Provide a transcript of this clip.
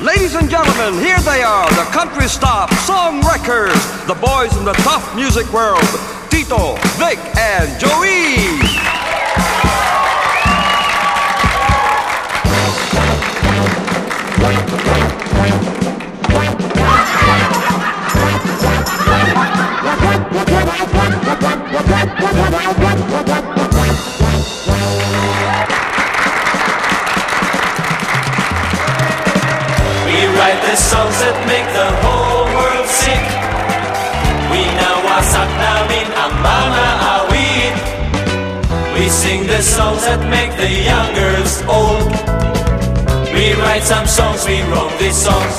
Ladies and gentlemen, here they are, the country stop song wreckers, the boys in the tough music world, Tito, Vic, and Joey. We write the songs that make the whole world sick. We know wasak namin ang mga awit. We sing the songs that make the young girls old. We write some songs, we wrote these songs